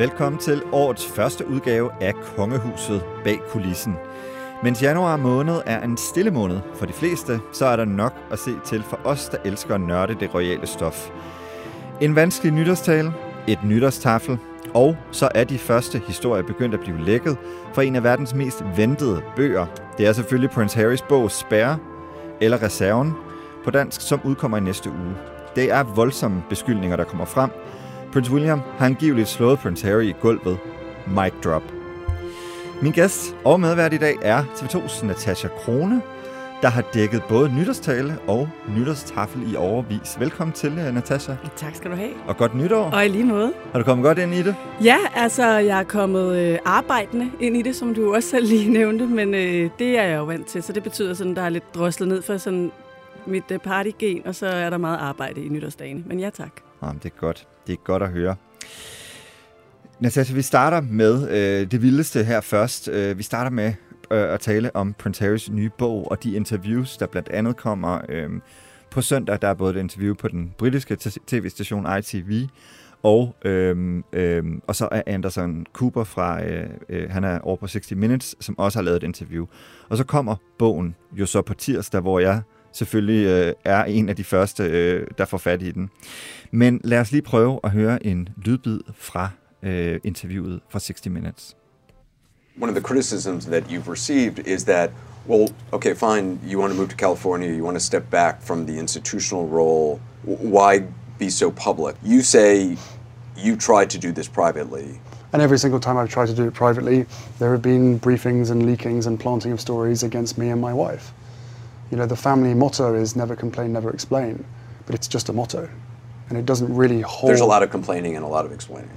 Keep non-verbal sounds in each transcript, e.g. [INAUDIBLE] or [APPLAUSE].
Velkommen til årets første udgave af Kongehuset bag kulissen. Mens januar måned er en stille måned for de fleste, så er der nok at se til for os, der elsker at nørde det royale stof. En vanskelig nytårstale, et nytårstafel, og så er de første historier begyndt at blive lækket fra en af verdens mest ventede bøger. Det er selvfølgelig Prince Harrys bog Spærre, eller Reserven, på dansk, som udkommer i næste uge. Det er voldsomme beskyldninger, der kommer frem. Prince William har angiveligt slået Prince Harry i gulvet. Mic drop. Min gæst og medvært i dag er TV2's Natasha Krone, der har dækket både nytårstale og nytårstafel i overvis. Velkommen til, øh, Natasha. Tak skal du have. Og godt nytår. Og i lige måde. Har du kommet godt ind i det? Ja, altså jeg er kommet øh, arbejdende ind i det, som du også selv lige nævnte, men øh, det er jeg jo vant til, så det betyder sådan, der er lidt droslet ned for sådan mit øh, partygen, og så er der meget arbejde i nytårsdagene. Men ja, tak. Jamen, det er godt. Det er godt at høre. Natasha, vi starter med øh, det vildeste her først. Øh, vi starter med øh, at tale om Prince Harrys nye bog og de interviews, der blandt andet kommer øh, på søndag. Der er både et interview på den britiske tv-station ITV, og, øh, øh, og så er Anderson Cooper fra, øh, øh, han er over på 60 Minutes, som også har lavet et interview. Og så kommer bogen jo så på tirsdag, hvor jeg selvfølgelig øh, er en af de første, øh, der får fat i den. Men lad os lige prøve at høre en lydbid fra øh, interviewet fra 60 Minutes. One of the criticisms that you've received is that, well, okay, fine, you want to move to California, you want to step back from the institutional role, why be so public? You say you tried to do this privately. And every single time I've tried to do it privately, there have been briefings and leakings and planting of stories against me and my wife. You know, the family motto is never complain, never explain, but it's just a motto. And it doesn't really hold. There's a lot of complaining and a lot of explaining.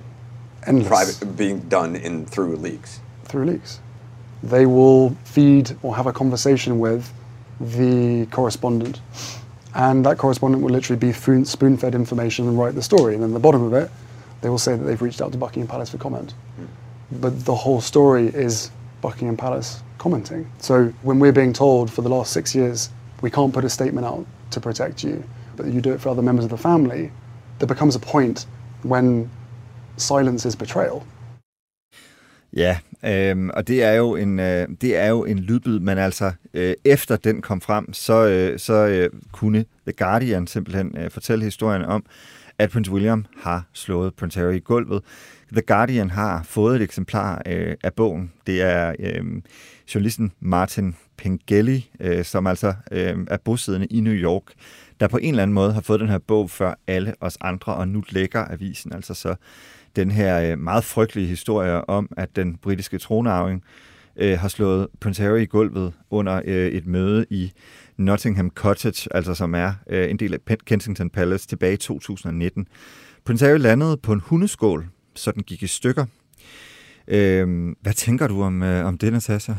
endless Private being done in through leaks. through leaks. They will feed or have a conversation with the correspondent, and that correspondent will literally be spoon fed information and write the story. And then the bottom of it, they will say that they've reached out to Buckingham Palace for comment. Hmm. But the whole story is Buckingham Palace commenting. So when we're being told for the last six years, we can't put a statement out to protect you, but you do it for other members of the family, there becomes a point when silence is betrayal. Ja, øh, og det er jo en øh, det er jo en lydbid, men altså øh, efter den kom frem, så øh, så øh, kunne The Guardian simpelthen øh, fortælle historien om, at Prince William har slået Prince Harry i gulvet. The Guardian har fået et eksemplar øh, af bogen. Det er øh, journalisten Martin Pengelly, øh, som altså øh, er bosiddende i New York, der på en eller anden måde har fået den her bog før alle os andre, og nu lægger avisen altså så den her øh, meget frygtelige historie om, at den britiske tronarving øh, har slået Prince Harry i gulvet under øh, et møde i Nottingham Cottage, altså som er øh, en del af Kensington Palace tilbage i 2019. Prince Harry landede på en hundeskål, så den gik i stykker. Øh, hvad tænker du om, øh, om det, Natasha?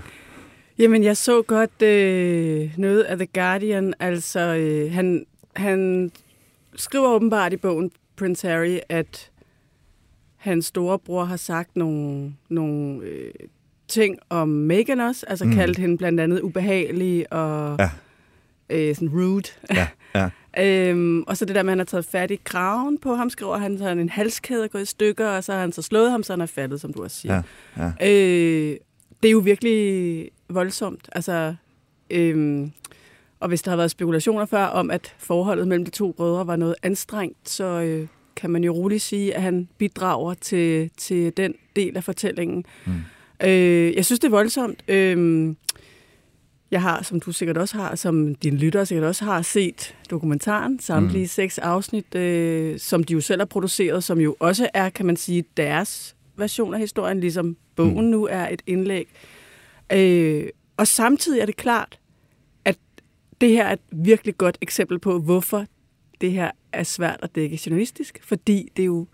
Jamen, jeg så godt øh, noget af The Guardian. Altså, øh, han, han skriver åbenbart i bogen Prince Harry, at hans storebror har sagt nogle, nogle øh, ting om Meghan også, altså mm. kaldt hende blandt andet ubehagelig og Ja. øh, sådan rude. Ja, [LAUGHS] ja. øhm, og så det der med, at han har taget fat i kraven på ham, skriver han, så er en halskæde er gået i stykker, og så har han så slået ham, så han er faldet, som du også siger. Ja, ja. Øh, det er jo virkelig voldsomt. Altså, øhm, og hvis der har været spekulationer før om, at forholdet mellem de to brødre var noget anstrengt, så øh, kan man jo roligt sige, at han bidrager til, til den del af fortællingen. Mm. Øh, jeg synes, det er voldsomt. Øh, jeg har, som du sikkert også har, som dine lyttere sikkert også har, set dokumentaren, samtlige mm. seks afsnit, øh, som de jo selv har produceret, som jo også er, kan man sige, deres version af historien, ligesom bogen mm. nu er et indlæg. Øh, og samtidig er det klart, at det her er et virkelig godt eksempel på, hvorfor det her er svært at dække journalistisk, fordi det jo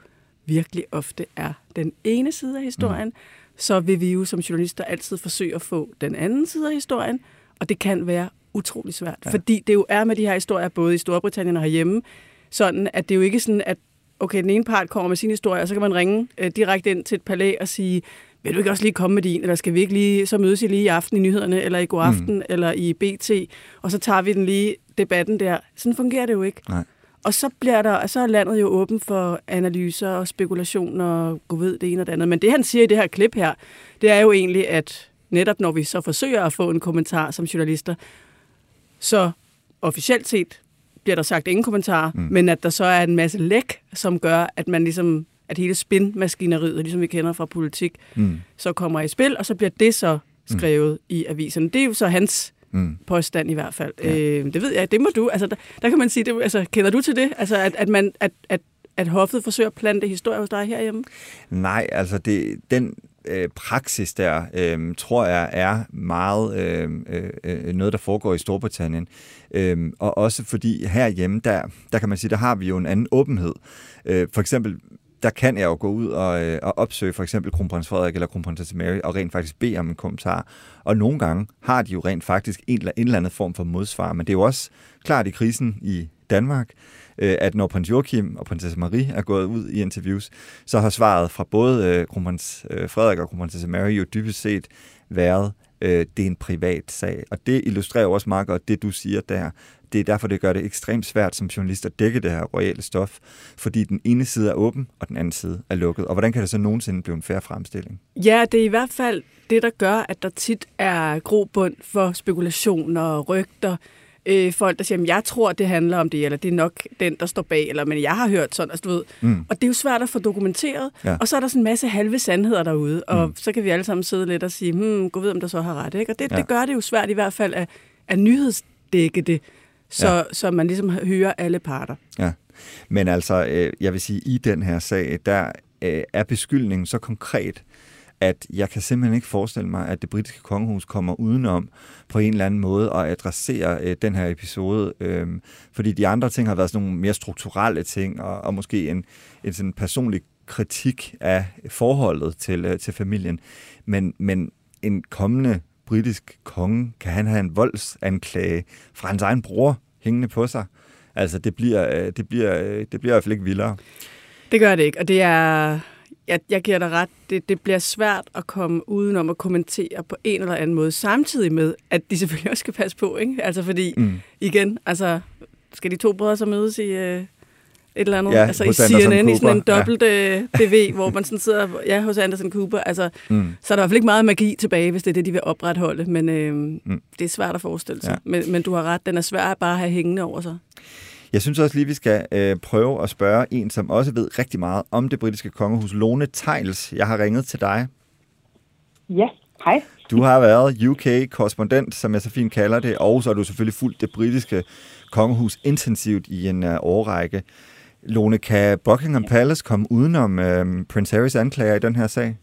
virkelig ofte er den ene side af historien, mm. så vil vi jo som journalister altid forsøge at få den anden side af historien, og det kan være utrolig svært, ja. fordi det jo er med de her historier, både i Storbritannien og herhjemme, sådan at det er jo ikke sådan, at okay, den ene part kommer med sin historie, og så kan man ringe øh, direkte ind til et palæ og sige, vil du ikke også lige komme med din, eller skal vi ikke lige, så mødes I lige i aften i nyhederne, eller i god aften, mm. eller i BT, og så tager vi den lige debatten der. Sådan fungerer det jo ikke. Nej. Og så, bliver der, så er landet jo åben for analyser og spekulationer og gå ved det ene og det andet. Men det, han siger i det her klip her, det er jo egentlig, at netop når vi så forsøger at få en kommentar som journalister, så officielt set bliver der sagt ingen kommentar, mm. men at der så er en masse læk, som gør, at man ligesom at hele spinmaskineriet, ligesom vi kender fra politik, mm. så kommer i spil, og så bliver det så skrevet mm. i aviserne. Det er jo så hans mm. påstand i hvert fald. Ja. Øh, det ved jeg, det må du. Altså, der, der kan man sige, det, altså, kender du til det? Altså, at, at, man, at, at, at hoffet forsøger at plante historie hos dig herhjemme? Nej, altså det, den øh, praksis der, øh, tror jeg, er meget øh, øh, øh, noget, der foregår i Storbritannien. Øh, og også fordi herhjemme, der, der kan man sige, der har vi jo en anden åbenhed. Øh, for eksempel der kan jeg jo gå ud og, øh, og opsøge for eksempel kronprins Frederik eller kronprinsesse Mary og rent faktisk bede om en kommentar. Og nogle gange har de jo rent faktisk en eller, en eller anden form for modsvar. Men det er jo også klart i krisen i Danmark, Øh, at når prins Joachim og prinsesse Marie er gået ud i interviews, så har svaret fra både øh, kronprins øh, Frederik og kronprinsesse Mary jo dybest set været, det er en privat sag. Og det illustrerer også meget godt det, du siger der, det er derfor, det gør det ekstremt svært som journalist at dække det her royale stof, fordi den ene side er åben, og den anden side er lukket. Og hvordan kan det så nogensinde blive en færre fremstilling? Ja, det er i hvert fald det, der gør, at der tit er grobund for spekulationer og rygter. Øh, folk, der siger, at jeg tror, det handler om det, eller det er nok den, der står bag, eller men jeg har hørt sådan, altså, du ved. Mm. Og det er jo svært at få dokumenteret. Ja. Og så er der sådan en masse halve sandheder derude, og mm. så kan vi alle sammen sidde lidt og sige, hmm, gå ved, om der så har ret. Ikke? Og det, ja. det gør det jo svært i hvert fald at, at nyhedsdække det så, ja. så man ligesom hører alle parter. Ja, men altså, øh, jeg vil sige, i den her sag, der øh, er beskyldningen så konkret, at jeg kan simpelthen ikke forestille mig, at det britiske kongehus kommer udenom på en eller anden måde at adressere øh, den her episode. Øh, fordi de andre ting har været sådan nogle mere strukturelle ting, og, og måske en, en sådan personlig kritik af forholdet til, øh, til familien. Men, men en kommende britisk konge, kan han have en voldsanklage fra hans egen bror hængende på sig? Altså, det bliver, øh, det bliver, øh, det bliver i hvert fald ikke vildere. Det gør det ikke, og det er... Jeg, jeg giver dig ret. Det, det bliver svært at komme udenom at kommentere på en eller anden måde, samtidig med, at de selvfølgelig også skal passe på, ikke? Altså, fordi, mm. igen, altså, skal de to brødre så mødes i... Øh, et eller andet, ja, altså i CNN i sådan en dobbelt ja. Øh, hvor man sådan sidder ja, hos Anderson Cooper. Altså, mm. Så er der i hvert fald ikke meget magi tilbage, hvis det er det, de vil opretholde, men øh, mm. det er svært at forestille sig. Ja. Men, men du har ret, den er svær at bare have hængende over sig. Jeg synes også lige, vi skal øh, prøve at spørge en, som også ved rigtig meget om det britiske kongehus, Lone Tejls. Jeg har ringet til dig. Ja, hej. Du har været UK-korrespondent, som jeg så fint kalder det, og så har du selvfølgelig fulgt det britiske kongehus intensivt i en uh, årrække. Lone, kan Buckingham Palace komme udenom øhm, Prince Harrys anklager i den her sag?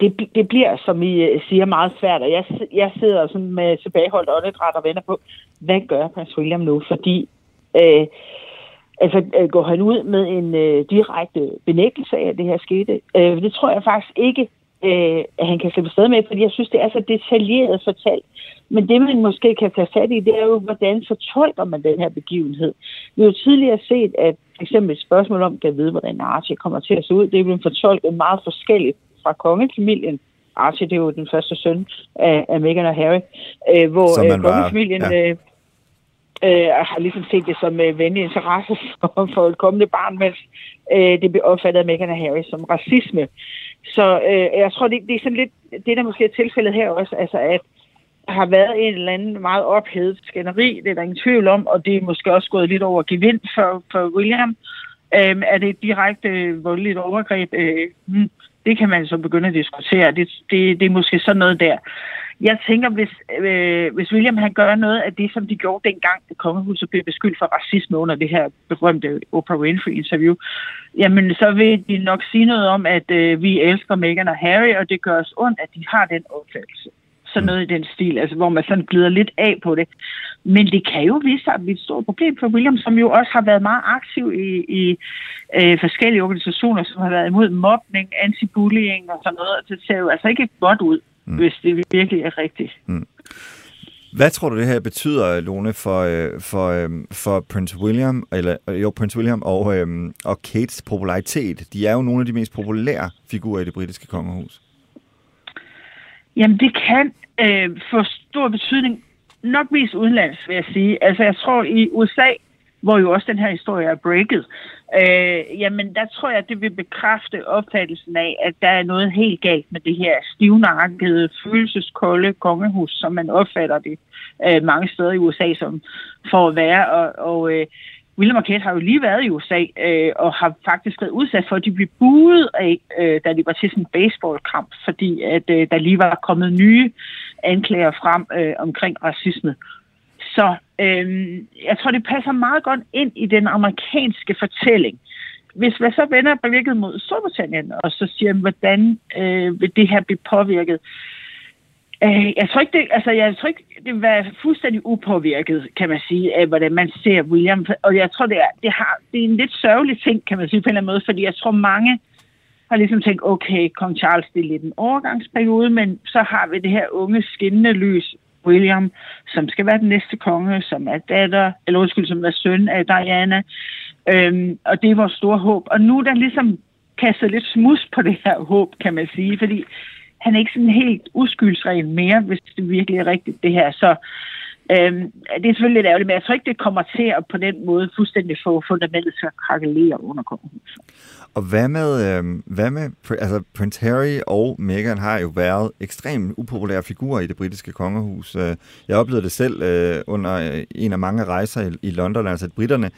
Det, det bliver, som I øh, siger, meget svært, og jeg, jeg sidder sådan med tilbageholdt åndedræt og venter på, hvad gør prins William nu? Fordi øh, altså, øh, går han ud med en øh, direkte benægtelse af, at det her skete? Øh, det tror jeg faktisk ikke, øh, at han kan slippe sted med, fordi jeg synes, det er så detaljeret fortalt. Men det, man måske kan tage fat i, det er jo, hvordan fortolker man den her begivenhed. Vi har jo tidligere set, at f.eks. et spørgsmål om, kan vide, hvordan Archie kommer til at se ud, det er blevet fortolket meget forskelligt fra kongefamilien. Archie, det er jo den første søn af, af Meghan og Harry, øh, hvor øh, kongefamilien... Ja. Øh, øh, har ligesom set det som øh, venlig interesse for, for et kommende barn, mens øh, det blev opfattet af Meghan og Harry som racisme. Så øh, jeg tror, det, det er sådan lidt, det der måske er tilfældet her også, altså at der har været en eller anden meget ophedet skænderi, det er der ingen tvivl om, og det er måske også gået lidt over gevind for, for William. Øhm, er det et direkte øh, voldeligt overgreb? Øh, hmm, det kan man så begynde at diskutere. Det, det, det er måske sådan noget der. Jeg tænker, hvis, øh, hvis William han gør noget af det, som de gjorde dengang, at kongehuset blev beskyldt for racisme under det her berømte Oprah Winfrey-interview, jamen så vil de nok sige noget om, at øh, vi elsker Meghan og Harry, og det gør os ondt, at de har den opfattelse sådan noget i den stil, altså hvor man sådan glider lidt af på det. Men det kan jo vise sig at blive et stort problem for William, som jo også har været meget aktiv i, i øh, forskellige organisationer, som har været imod mobning, anti-bullying og sådan noget. Det ser jo altså ikke godt ud, mm. hvis det virkelig er rigtigt. Mm. Hvad tror du, det her betyder, Lone, for, øh, for, øh, for Prince William, eller jo, Prince William og, øh, og Kates popularitet? De er jo nogle af de mest populære figurer i det britiske kongehus. Jamen, det kan øh, få stor betydning. Nok mest udenlands, vil jeg sige. Altså, jeg tror, i USA, hvor jo også den her historie er breaket, øh, jamen der tror jeg, at det vil bekræfte opfattelsen af, at der er noget helt galt med det her stivnakkede, følelseskolde kongehus, som man opfatter det øh, mange steder i USA som for at være. Og, og øh, William og Kate har jo lige været i USA, øh, og har faktisk været udsat for, at de blev buet af, øh, da de var til sådan en baseballkamp, fordi at øh, der lige var kommet nye anklager frem øh, omkring racisme. Så øh, jeg tror, det passer meget godt ind i den amerikanske fortælling. Hvis man så vender blikket mod Storbritannien, og så siger, hvordan øh, vil det her blive påvirket, Øh, jeg tror ikke, det, altså, jeg tror ikke, det vil være fuldstændig upåvirket, kan man sige, af hvordan man ser William. Og jeg tror, det er, det, har, det er en lidt sørgelig ting, kan man sige på en eller anden måde, fordi jeg tror, mange har ligesom tænkt, okay, kong Charles, det er lidt en overgangsperiode, men så har vi det her unge, skinnende lys, William, som skal være den næste konge, som er datter, eller undskyld, som er søn af Diana. Øhm, og det er vores store håb. Og nu er der ligesom kastet lidt smus på det her håb, kan man sige, fordi han er ikke sådan helt uskyldsren mere, hvis det virkelig er rigtigt, det her. Så øhm, det er selvfølgelig lidt ærgerligt, men jeg tror ikke, det kommer til at på den måde fuldstændig få fundamentet til at krakkelere under kongehuset. Og hvad med, øh, hvad med, altså Prince Harry og Meghan har jo været ekstremt upopulære figurer i det britiske kongehus. Øh, jeg oplevede det selv øh, under øh, en af mange rejser i, i London, altså at britterne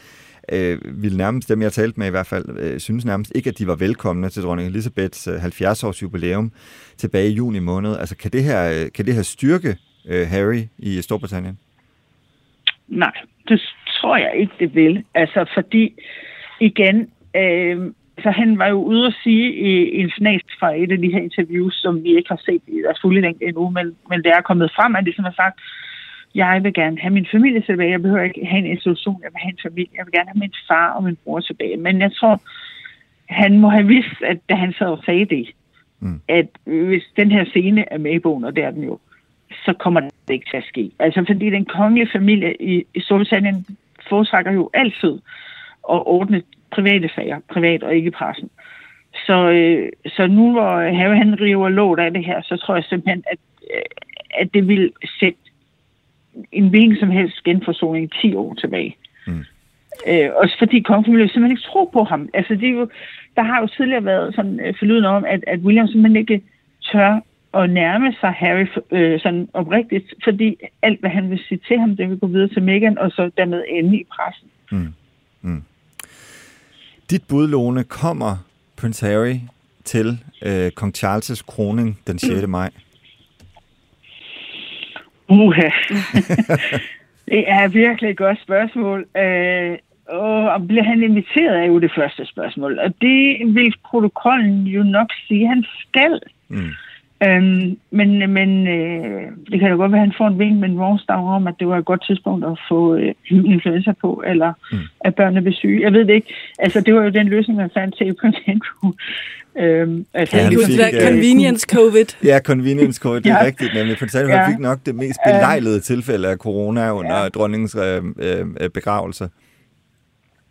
øh, ville nærmest, dem jeg talte med i hvert fald, øh, synes nærmest ikke, at de var velkomne til dronning Elisabeths øh, 70-års jubilæum tilbage i juni måned. Altså kan det her, øh, kan det her styrke øh, Harry i Storbritannien? Nej, det tror jeg ikke, det vil. Altså fordi, igen, øh, så han var jo ude at sige i en snas fra et af de her interviews, som vi ikke har set i deres fulde længde endnu, men, men det er kommet frem, at det som har sagt, jeg vil gerne have min familie tilbage. Jeg behøver ikke have en institution. Jeg vil have en familie. Jeg vil gerne have min far og min bror tilbage. Men jeg tror, han må have vidst, at da han sad og sagde det, mm. at hvis den her scene er med i bogen, og det er den jo, så kommer det ikke til at ske. Altså fordi den kongelige familie i, i Storbritannien foretrækker jo altid at ordne private sager, privat og ikke pressen. Så, øh, så nu hvor Harry han river låt af det her, så tror jeg simpelthen, at, øh, at det vil sætte en hvilken som helst genforsoning 10 år tilbage. Mm. Øh, også fordi kongefamilien simpelthen ikke tror på ham. Altså, det er jo, der har jo tidligere været sådan øh, forlyden om, at, at William simpelthen ikke tør at nærme sig Harry øh, sådan oprigtigt, fordi alt, hvad han vil sige til ham, det vil gå videre til Meghan, og så dermed ende i pressen. Mm. Mm. Dit bud, Lone, kommer Prince Harry til øh, kong Charles' kroning den 6. Mm. maj? Uha. [LAUGHS] det er virkelig et godt spørgsmål. Øh, og bliver han inviteret er jo det første spørgsmål. Og det vil protokollen jo nok sige, at han skal. Mm. Øhm, men men øh, det kan jo godt være, at han får en vink med en vognstang om, at det var et godt tidspunkt at få øh, influenza på, eller mm. at børnene vil syge. Jeg ved det ikke. Altså, det var jo den løsning, man fandt til Andrew. Øhm, altså, ja, fik, uh, convenience covid. Ja, convenience covid, det er ja. rigtigt. Nemlig. Andrew ja. fik nok det mest belejlede tilfælde af corona under ja. dronningens øh, øh, begravelse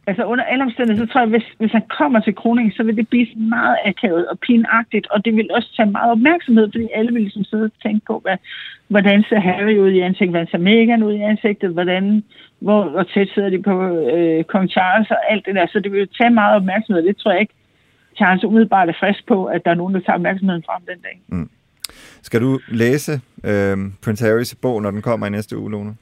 altså under alle omstændigheder, så tror jeg, hvis, hvis han kommer til kroningen, så vil det blive meget akavet og pinagtigt, og det vil også tage meget opmærksomhed, fordi alle vil ligesom sidde og tænke på, hvad, hvordan ser Harry ud i ansigtet, hvordan ser Meghan ud i ansigtet, hvordan, hvor, hvor tæt sidder de på øh, kong Charles og alt det der, så det vil tage meget opmærksomhed, det tror jeg ikke, Charles umiddelbart er frisk på, at der er nogen, der tager opmærksomheden frem den dag. Mm. Skal du læse øh, Prince Harrys bog, når den kommer i næste uge, Lone?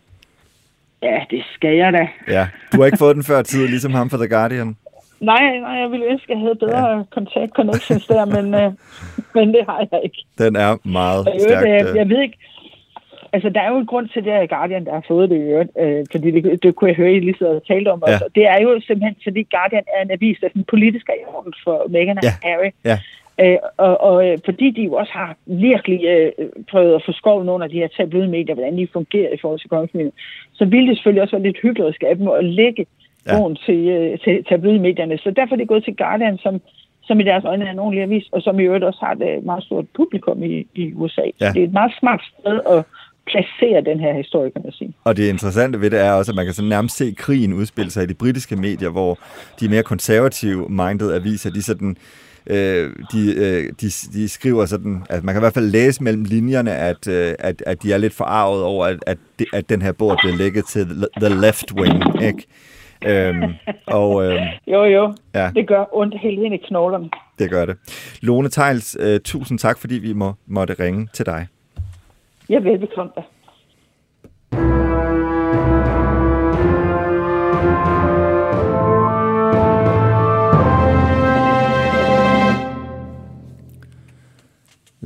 Ja, det skal jeg da. Ja, du har ikke fået den før tid, ligesom ham fra The Guardian? Nej, nej, jeg ville ønske, at jeg havde bedre ja. contact connections der, men, øh, men det har jeg ikke. Den er meget jeg stærkt. Jeg, øh. jeg ved ikke, altså der er jo en grund til det her Guardian, der har fået det i øvrigt, øh, fordi det, det kunne jeg høre, I lige så talt om ja. også. Det er jo simpelthen, fordi Guardian er en avis, der er politisk i orden for Meghan og ja. Harry. Ja. Øh, og, og øh, fordi de jo også har virkelig øh, prøvet at få skoven under de her tabloidmedier, hvordan de fungerer i forhold til kongefamilien, så ville det selvfølgelig også være lidt hyggeligt af dem at lægge ja. til, øh, til tabloidmedierne. Så derfor er det gået til Guardian, som, som i deres øjne er en ordentlig avis, og som i øvrigt også har et meget stort publikum i, i USA. Ja. Det er et meget smart sted at placere den her historie, kan man sige. Og det interessante ved det er også, at man kan sådan nærmest se krigen udspille sig i de britiske medier, hvor de mere konservative minded aviser, de sådan øh, de, øh, de, de skriver sådan, at man kan i hvert fald læse mellem linjerne, at, øh, at, at de er lidt forarvet over, at, at, at den her bog er blevet lægget til the left wing, ikke? øhm, og øhm, Jo, jo. Ja. Det gør ondt helt ind i knoglerne. det gør det. Lone Tejls, øh, tusind tak, fordi vi må, måtte ringe til dig. Jeg er velbekomme da.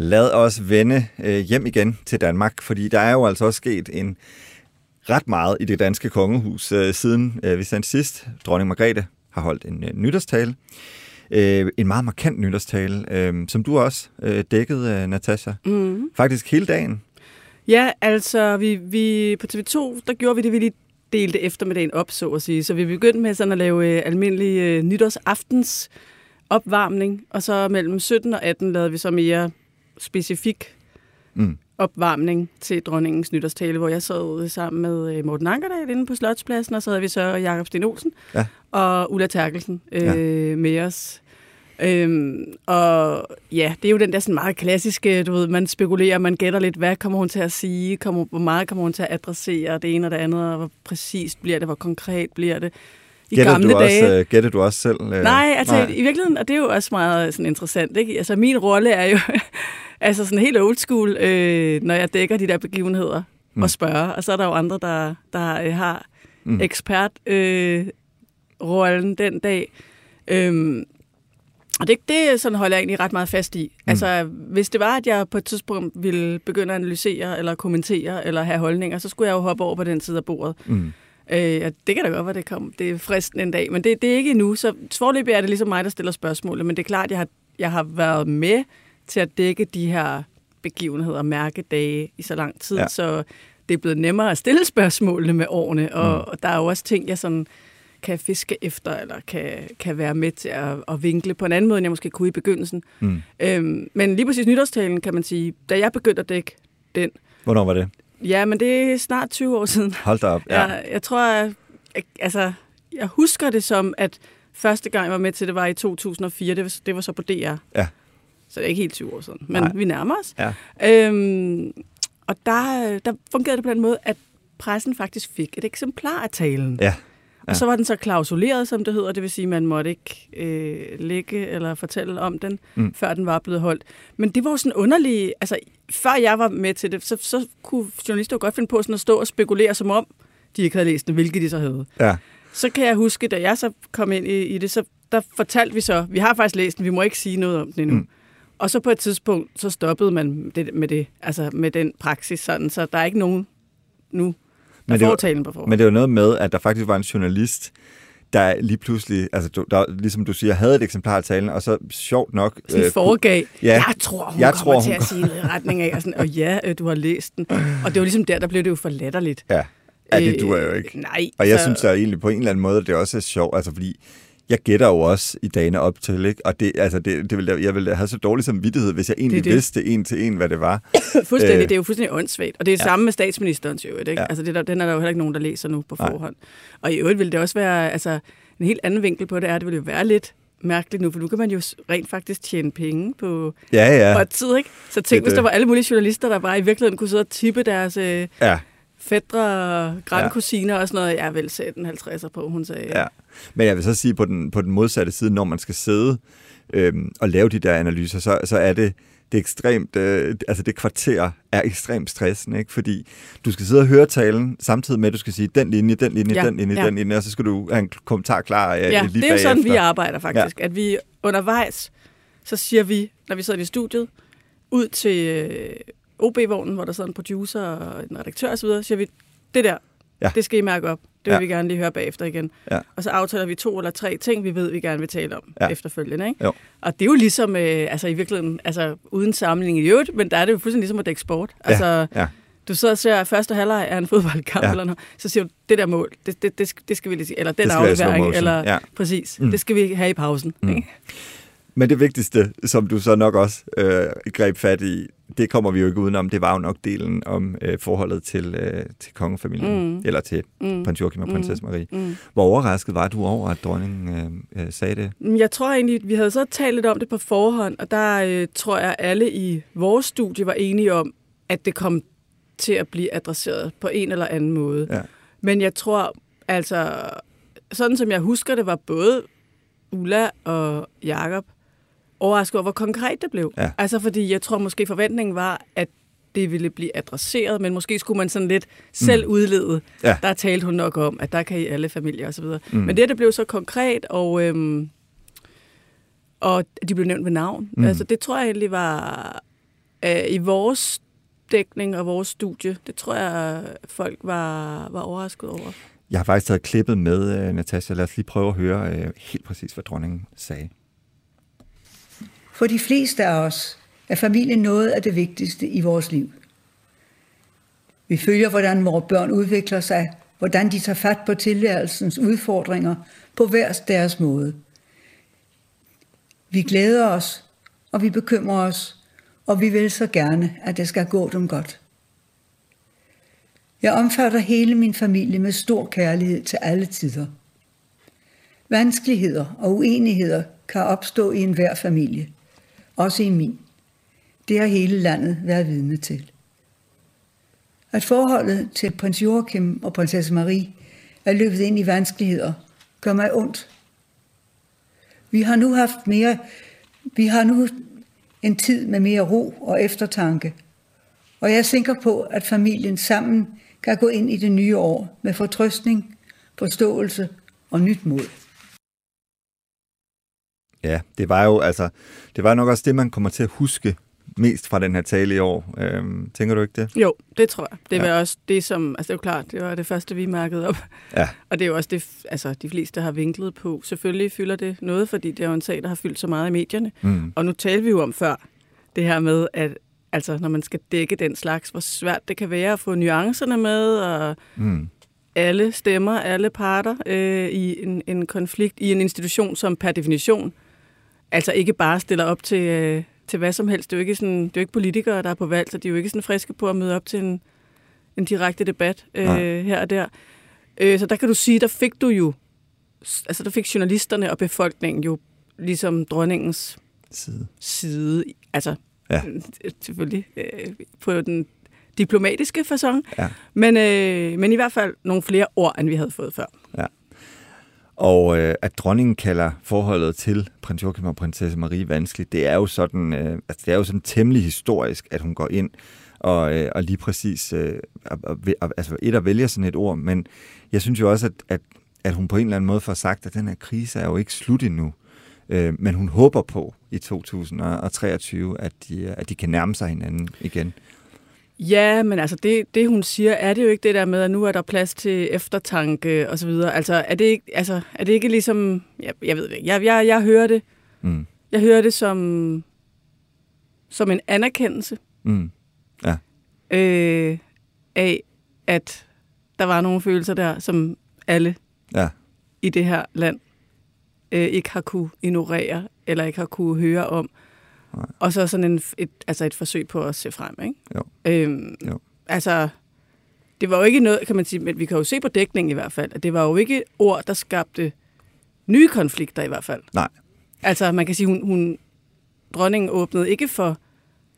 Lad os vende øh, hjem igen til Danmark, fordi der er jo altså også sket en ret meget i det danske kongehus øh, siden øh, vi sendte sidst. Dronning Margrethe har holdt en øh, nytårstale. Øh, en meget markant nytårstale, øh, som du også øh, dækkede, øh, Natasha. Mm. Faktisk hele dagen. Ja, altså vi, vi, på TV2, der gjorde vi det, vi lige delte eftermiddagen op, så at sige. Så vi begyndte med sådan at lave øh, almindelig øh, nytårsaftens opvarmning, og så mellem 17 og 18 lavede vi så mere specifik Mm. opvarmning til dronningens nytårstale, hvor jeg sad sammen med øh, Morten Ankerdal inde på Slotspladsen, og så havde vi så Jakob Sten Olsen Ja. og Ulla Terkelsen øh, ja. med os. Øhm, og ja, det er jo den der sådan meget klassiske, du ved, man spekulerer, man gætter lidt, hvad kommer hun til at sige, kommer, hvor meget kommer hun til at adressere det ene og det andet, og hvor præcist bliver det, hvor konkret bliver det. I Gætter gamle du, også, dage, øh, gætter du også selv? Øh, Nej, altså nej. i virkeligheden, og det er jo også meget sådan interessant, ikke? Altså min rolle er jo altså sådan helt old school, øh, når jeg dækker de der begivenheder mm. og spørger, og så er der jo andre, der, der øh, har Mm. mm. ekspert øh, rollen den dag. Øhm, og det, det sådan holder jeg egentlig ret meget fast i. Mm. Altså, hvis det var, at jeg på et tidspunkt ville begynde at analysere, eller kommentere, eller have holdninger, så skulle jeg jo hoppe over på den side af bordet. Mm. Øh, og det kan da godt være, det kom. Det er fristen en dag, men det, det er ikke endnu. Så forløbig er det ligesom mig, der stiller spørgsmål. Men det er klart, jeg har, jeg har været med til at dække de her begivenheder, mærkedage i så lang tid, Ja. så det er blevet nemmere at stille spørgsmålene med årene. Og, Mm. mm. og der er jo også ting, jeg sådan kan fiske efter, eller kan, kan være med til at, at vinkle på en anden måde, end jeg måske kunne i begyndelsen. Mm. Øhm, men lige præcis nytårstalen, kan man sige, da jeg begyndte at dække den, Hvornår var det? ja, men det er snart 20 år siden. Hold da op. Ja. Jeg, jeg tror, jeg, jeg, altså, jeg husker det som, at første gang jeg var med til det, var i 2004. Det var, det var så på DR. Ja. Så det er ikke helt 20 år siden, men Nej. vi nærmer os. Ja. Øhm, og der, der fungerede det på den måde, at pressen faktisk fik et eksemplar af talen. Ja. Og så var den så klausuleret, som det hedder, det vil sige, at man måtte ikke øh, lægge eller fortælle om den, Mm. før den var blevet holdt. Men det var jo sådan underligt, altså før jeg var med til det, så, så kunne journalister jo godt finde på sådan at stå og spekulere, som om de ikke havde læst den, hvilket de så havde. Ja. Så kan jeg huske, da jeg så kom ind i, i det, så der fortalte vi så, vi har faktisk læst den, vi må ikke sige noget om den endnu. Mm. Og så på et tidspunkt, så stoppede man det, med det, altså med den praksis sådan, så der er ikke nogen nu, der Men det var- talen på forhånd. Men det var noget med, at der faktisk var en journalist, der lige pludselig, altså du- der, ligesom du siger, havde et eksemplar af talen, og så sjovt nok... sådan øh, foregav. ja. jeg tror, hun Jeg jeg tror, kommer hun til at sige noget i retning af, og, sådan, og ja, øh, du har læst den. Og det var ligesom der, der blev det jo for latterligt. Ja, ja det Øh, duer jo ikke. Nej. Og jeg så- synes da egentlig på en eller anden måde, det også er sjovt, altså fordi jeg gætter jo også i dagene op til, ikke? Og det, altså det, det ville, jeg ville have så dårlig samvittighed, hvis jeg egentlig Det det. vidste en til en, hvad det var. [COUGHS] Fuldstændig, Øh. det er jo fuldstændig åndssvagt. Og det er det Ja. samme med statsministerens jo, ikke? Ja. Altså, det der, den er der jo heller ikke nogen, der læser nu på Nej. forhånd. Og i øvrigt vil det også være, altså, en helt anden vinkel på det er, det vil jo være lidt mærkeligt nu, for nu kan man jo rent faktisk tjene penge på Ja, ja. ja. tid, ikke? Så Det tænk, er hvis det. der var alle mulige journalister, der bare i virkeligheden kunne sidde og tippe deres øh, Ja, fædre grandkusiner og sådan noget. Jeg vil sætte en 50'er på, hun sagde. ja. Men jeg vil så sige, på den, på den modsatte side, når man skal sidde øhm, og lave de der analyser, så, så er det, det er ekstremt, øh, altså det kvarter er ekstremt stressende, ikke? fordi du skal sidde og høre talen, samtidig med, at du skal sige den linje, den linje, Ja, den linje, ja. den linje, og så skal du have en kommentar klar øh, Ja, lige det er bagefter. sådan, vi arbejder faktisk. Ja. At vi undervejs, så siger vi, når vi sidder i studiet, ud til øh, OB-vognen, hvor der sidder en producer og en redaktør osv., siger vi, det der, Ja. ja. det skal I mærke op. Det vil Ja. ja. vi gerne lige høre bagefter igen. Ja. Og så aftaler vi to eller tre ting, vi ved, vi gerne vil tale om Ja. ja. efterfølgende. Ikke? Jo. Og det er jo ligesom, øh, altså i virkeligheden, altså uden sammenligning i øvrigt, men der er det jo fuldstændig ligesom at dække sport. Altså, ja. du sidder og ser første halvleg af en [LAUGHS] fodboldkamp Ja. ja. eller noget, så siger du, det der mål, det, det, det, skal- det skal vi lige sige, eller den aflevering, eller Ja. præcis, Mm. det skal vi have i pausen. Mm. Ikke? Men det vigtigste, som du så nok også øh, greb fat i, det kommer vi jo ikke udenom, det var jo nok delen om øh, forholdet til, øh, til kongefamilien, Mm. eller til Mm. prins Joachim og prinsesse Marie. Mm. Hvor overrasket var du over, at dronningen øh, øh, sagde det? Men Jeg tror egentlig, vi havde så talt lidt om det på forhånd, og der øh, tror jeg, alle i vores studie var enige om, at det kom til at blive adresseret på en eller anden måde. Ja. Men jeg tror, altså, sådan som jeg husker det, var både Ulla og Jakob overrasket over, hvor konkret det blev. Ja. Altså, fordi jeg tror måske forventningen var, at det ville blive adresseret, men måske skulle man sådan lidt selv udlede. Ja. Der talte hun nok om, at der kan i alle familier osv. Mm. Men det, det blev så konkret, og, øhm, og de blev nævnt ved navn. Mm. Altså, det tror jeg egentlig var øh, i vores dækning og vores studie, det tror jeg, folk var, var overrasket over. Jeg har faktisk taget klippet med, øh, Natasha. Lad os lige prøve at høre øh, helt præcis, hvad dronningen sagde. For de fleste af os er familien noget af det vigtigste i vores liv. Vi følger, hvordan vores børn udvikler sig, hvordan de tager fat på tilværelsens udfordringer på hver deres måde. Vi glæder os, og vi bekymrer os, og vi vil så gerne, at det skal gå dem godt. Jeg omfatter hele min familie med stor kærlighed til alle tider. Vanskeligheder og uenigheder kan opstå i enhver familie, også i min. Det har hele landet været vidne til. At forholdet til prins Joachim og prinsesse Marie er løbet ind i vanskeligheder, gør mig ondt. Vi har nu haft mere, vi har nu en tid med mere ro og eftertanke, og jeg er sikker på, at familien sammen kan gå ind i det nye år med fortrøstning, forståelse og nyt mod. Ja, det var jo altså, det var nok også det, man kommer til at huske mest fra den her tale i år. Øhm, tænker du ikke det? Jo, det tror jeg. Det Ja. var også det, som... Altså, det er jo klart, det var det første, vi mærkede op. Ja. Og det er jo også det, altså, de fleste har vinklet på. Selvfølgelig fylder det noget, fordi det er jo en sag, der har fyldt så meget i medierne. Mm. Og nu talte vi jo om før, det her med, at altså, når man skal dække den slags, hvor svært det kan være at få nuancerne med, og Mm. alle stemmer, alle parter øh, i en, en konflikt, i en institution, som per definition altså ikke bare stiller op til, øh, til hvad som helst. Det er jo ikke, sådan, det er jo ikke politikere, der er på valg, så de er jo ikke sådan friske på at møde op til en, en direkte debat Nej. øh, her og der. Øh, så der kan du sige, der fik du jo, altså der fik journalisterne og befolkningen jo ligesom dronningens Side. side, altså Ja. selvfølgelig øh, på den diplomatiske façon, Ja. men, øh, men i hvert fald nogle flere ord, end vi havde fået før. Og øh, at dronningen kalder forholdet til prins Joachim og prinsesse Marie vanskeligt, det er jo sådan, øh, altså, det er jo sådan temmelig historisk, at hun går ind og, øh, og lige præcis øh, og, og, altså et at vælge sådan et ord, men jeg synes jo også, at, at, at hun på en eller anden måde får sagt, at den her krise er jo ikke slut endnu. Øh, men hun håber på i 2023, at de, at de kan nærme sig hinanden igen. Ja, men altså det, det, hun siger, er det jo ikke det der med, at nu er der plads til eftertanke og så videre. Altså er det ikke, altså, er det ikke ligesom, jeg, jeg ved det ikke, jeg, jeg, jeg hører det, Mm. jeg hører det som, som en anerkendelse Mm. øh, af, at der var nogle følelser der, som alle Ja. i det her land øh, ikke har kunne ignorere, eller ikke har kunne høre om. Nej. Og så sådan en, et, altså et forsøg på at se frem, ikke? Jo. Øhm, Jo. Altså, det var jo ikke noget, kan man sige, men vi kan jo se på dækningen i hvert fald, at det var jo ikke ord, der skabte nye konflikter i hvert fald. Nej. Altså, man kan sige, hun, hun dronningen åbnede ikke for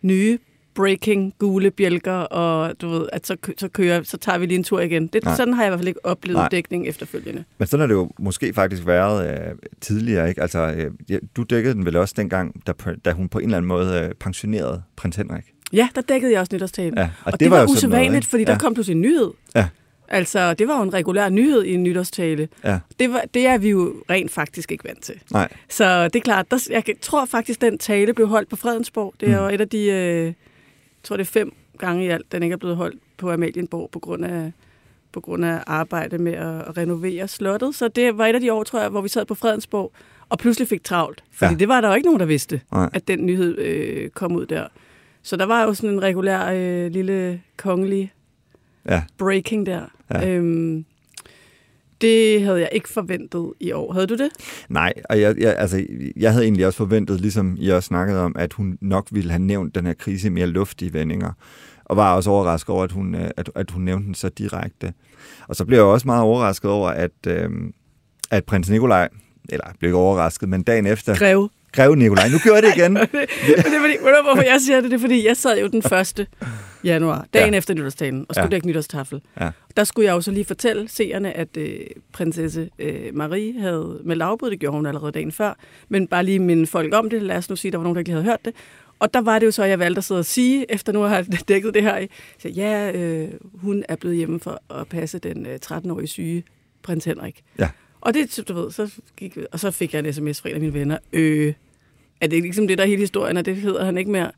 nye breaking gule bjælker, og du ved, at så, så, kører, så tager vi lige en tur igen. Det, Nej. sådan har jeg i hvert fald ikke oplevet Nej. Dækning efterfølgende. Men sådan har det jo måske faktisk været øh, tidligere, ikke? Altså, øh, du dækkede den vel også dengang, da, da hun på en eller anden måde øh, pensionerede prins Henrik. Ja, der dækkede jeg også nytårstalen. Ja, og, og det, det var, var usædvanligt, noget, fordi der ja. kom pludselig en nyhed. Ja. Altså, det var jo en regulær nyhed i en nytårstale. Ja. Det, var, det er vi jo rent faktisk ikke vant til. Nej, Så det er klart, der, jeg tror faktisk, den tale blev holdt på Fredensborg. Det er Mm. jo et af de, øh, tror det er fem gange i alt, den ikke er blevet holdt på Amalienborg på grund af, på grund af arbejde med at renovere slottet. Så det var et af de år, tror jeg, hvor vi sad på Fredensborg og pludselig fik travlt. Fordi Ja. det var der jo ikke nogen, der vidste, Nej. at den nyhed øh, kom ud der. Så der var jo sådan en regulær øh, lille kongelig ja. breaking der. Ja. Øhm, det havde jeg ikke forventet i år. Havde du det? Nej, og jeg, jeg, altså, jeg havde egentlig også forventet, ligesom I også snakkede om, at hun nok ville have nævnt den her krise i mere luftige vendinger. Og var også overrasket over, at hun, øh, at, at hun nævnte den så direkte. Og så blev jeg også meget overrasket over, at, øh, at prins Nikolaj eller blev ikke overrasket, men dagen efter... Greve. Greve Nikolaj. Nu gør jeg det igen. [LAUGHS] Men det er fordi, du, hvorfor jeg siger det? Det er fordi, jeg sad jo den 1. januar, dagen Ja. efter nytårstalen, og skulle Ja. dække nytårstafel. Ja. Der skulle jeg jo så lige fortælle seerne, at øh, prinsesse øh, Marie havde meldt afbud. Det gjorde hun allerede dagen før. Men bare lige minde folk om det. Lad os nu sige, at der var nogen, der ikke havde hørt det. Og der var det jo så, at jeg valgte at sidde og sige, efter nu at have [LAUGHS] dækket det her, i, så ja, øh, hun er blevet hjemme for at passe den øh, 13-årige syge prins Henrik. Ja. Og det, du ved, så gik, og så fik jeg en sms fra en af mine venner. Øh, er det ikke ligesom det, der er hele historien, og det hedder han ikke mere?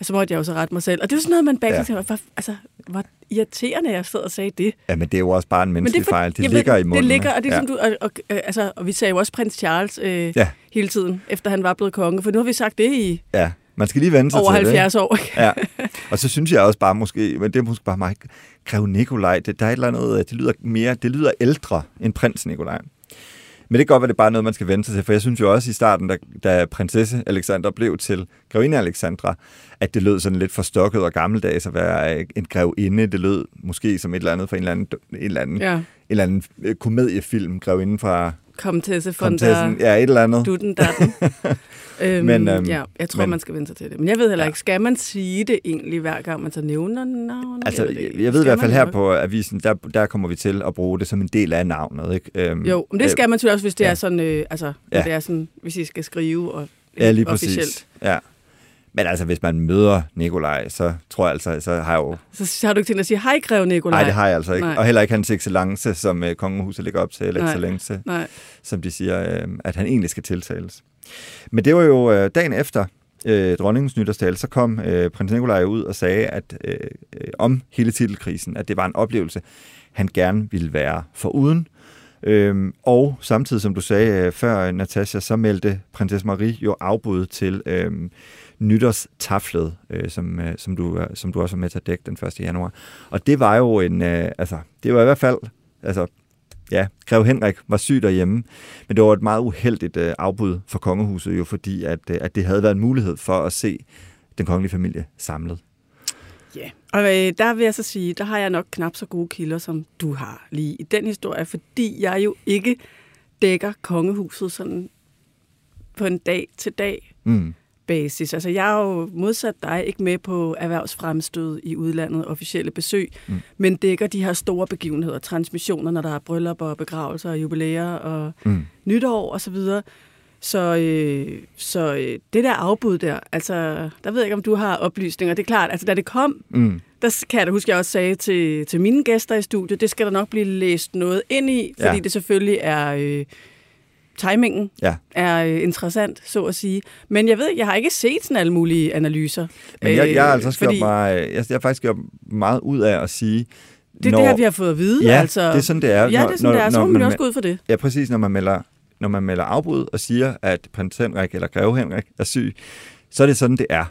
Og så måtte jeg jo så rette mig selv. Og det er sådan noget, man bagefter Ja. tænker, altså, hvor irriterende jeg sad og sagde det. Ja, men det er jo også bare en menneskelig for- fejl. Det jeg ligger i munden. Det ligger, og det er ja. som du, og, og, øh, altså, og vi sagde jo også prins Charles øh, Ja. hele tiden, efter han var blevet konge, for nu har vi sagt det i ja, man skal lige vende sig over til det. 70 år. ikke? Ja. Og så synes jeg også bare måske, men det er måske bare mig, Grev Nikolaj, det, der er et eller andet, det lyder mere, det lyder ældre end prins Nikolaj. Men det kan godt være, det er bare noget, man skal vente sig til, for jeg synes jo også i starten, da, da prinsesse Alexandra blev til grevinde Alexandra, at det lød sådan lidt forstokket og gammeldags at være øh, en grevinde. Det lød måske som et eller andet fra en eller anden, en eller anden, ja. En eller anden øh, komediefilm, grevinden fra Comtesse von der Ja, et eller andet. Dutten Datten. [LAUGHS] øhm, Men, øhm, ja, jeg tror, men- man skal vende sig til det. Men jeg ved heller Ja. ikke, skal man sige det egentlig hver gang, man så nævner navnet? Altså, det jeg, ikke. jeg ved i hvert fald her jo? på avisen, der, der kommer vi til at bruge det som en del af navnet. Ikke? Øhm, Jo, men det skal man selvfølgelig også, hvis det ja. er sådan, øh, altså, Ja. ja. det er sådan, hvis I skal skrive og Ja, lige præcis. officielt. Ja. Men altså, hvis man møder Nikolaj, så tror jeg altså, så har jeg jo... Så har du ikke tænkt at sige, hej, Grev Nikolaj. Nej, det har jeg altså ikke. Nej. Og heller ikke hans excellence, som øh, kongehuset ligger op til, eller Nej. excellence, Nej. som de siger, øh, at han egentlig skal tiltales. Men det var jo øh, dagen efter øh, dronningens nytårstale, så kom øh, prins Nikolaj ud og sagde at øh, øh, om hele titelkrisen, at det var en oplevelse, han gerne ville være foruden. Øhm, og samtidig, som du sagde øh, før, Natasha, så meldte prinsesse Marie jo afbud til øhm, nytårstaflet, øh, som, øh, som, du, øh, som du også var med til at dække den 1. januar. Og det var jo en, øh, altså, det var i hvert fald, altså, ja, Grev Henrik var syg derhjemme, men det var et meget uheldigt øh, afbud for kongehuset jo, fordi at, øh, at det havde været en mulighed for at se den kongelige familie samlet. Ja, og øh, der vil jeg så sige, der har jeg nok knap så gode kilder, som du har lige i den historie, fordi jeg jo ikke dækker kongehuset sådan på en dag-til-dag Mm. Basis. Altså jeg er jo modsat dig ikke med på erhvervsfremstød i udlandet, officielle besøg, Mm. men dækker de her store begivenheder, transmissioner, når der er bryllupper og begravelser og jubilæer og Mm. nytår og så videre. Så, øh, så øh, det der afbud der, altså, der ved jeg ikke, om du har oplysninger. Det er klart, altså da det kom, Mm. der kan jeg da huske, jeg også sagde til, til mine gæster i studiet, det skal der nok blive læst noget ind i, fordi ja. det selvfølgelig er... Øh, timingen Ja. er øh, interessant, så at sige. Men jeg ved, jeg har ikke set sådan alle mulige analyser. Men jeg, jeg har altså også fordi gjort mig, jeg, jeg har faktisk gjort meget ud af at sige, Det er det her, vi har fået at vide. Ja, altså. det er sådan, det er. Ja, det er sådan, det er. Så må man jo også gå ud for det. Ja, præcis, når man melder, når man melder afbud og siger, at prins Henrik eller greve Henrik er syg, så er det sådan, det er.